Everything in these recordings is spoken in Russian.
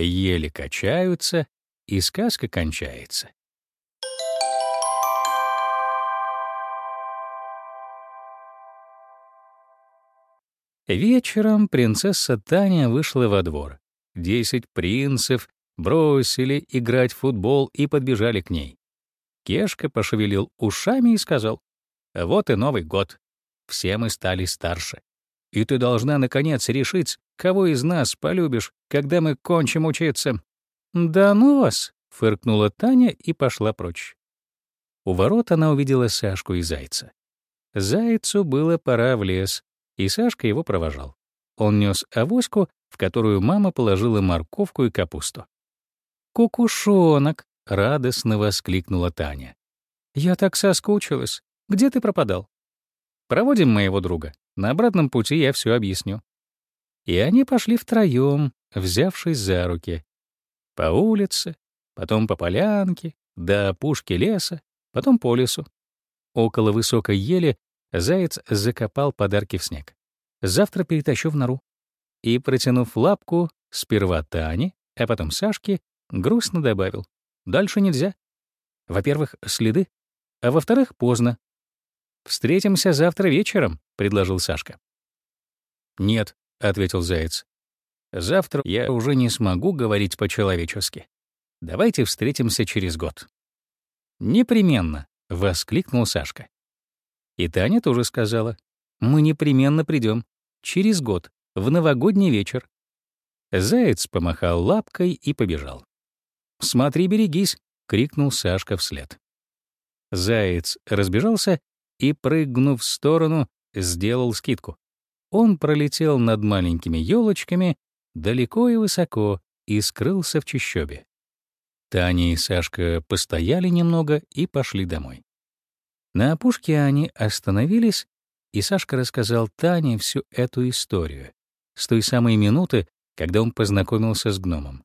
Еле качаются, и сказка кончается. Вечером принцесса Таня вышла во двор. Десять принцев бросили играть в футбол и подбежали к ней. Кешка пошевелил ушами и сказал, «Вот и Новый год. Все мы стали старше. И ты должна, наконец, решить, кого из нас полюбишь, когда мы кончим учиться». «Да ну вас!» — фыркнула Таня и пошла прочь. У ворот она увидела Сашку и Зайца. Зайцу было пора в лес, и Сашка его провожал. Он нес авоську, в которую мама положила морковку и капусту. «Кукушонок!» — радостно воскликнула Таня. «Я так соскучилась. Где ты пропадал?» «Проводим моего друга. На обратном пути я все объясню». И они пошли втроем, взявшись за руки. По улице, потом по полянке, до опушки леса, потом по лесу. Около высокой ели Заяц закопал подарки в снег. Завтра перетащу в нору. И, протянув лапку, сперва Тане, а потом Сашке, грустно добавил. Дальше нельзя. Во-первых, следы, а во-вторых, поздно. «Встретимся завтра вечером», — предложил Сашка. «Нет», — ответил Заяц. «Завтра я уже не смогу говорить по-человечески. Давайте встретимся через год». «Непременно», — воскликнул Сашка. И Таня тоже сказала, «Мы непременно придем. Через год, в новогодний вечер». Заяц помахал лапкой и побежал. «Смотри, берегись!» — крикнул Сашка вслед. Заяц разбежался и, прыгнув в сторону, сделал скидку. Он пролетел над маленькими елочками далеко и высоко и скрылся в чащобе. Таня и Сашка постояли немного и пошли домой. На опушке они остановились, и Сашка рассказал Тане всю эту историю с той самой минуты, когда он познакомился с гномом.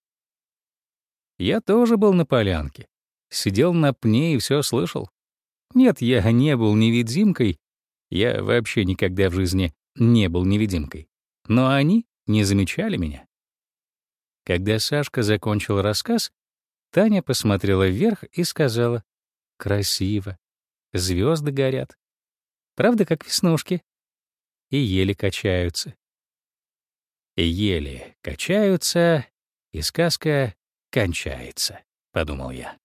Я тоже был на полянке, сидел на пне и все слышал. Нет, я не был невидимкой, я вообще никогда в жизни не был невидимкой, но они не замечали меня. Когда Сашка закончил рассказ, Таня посмотрела вверх и сказала «Красиво, звезды горят. Правда, как веснушки. И еле качаются. Еле качаются, и сказка кончается, — подумал я.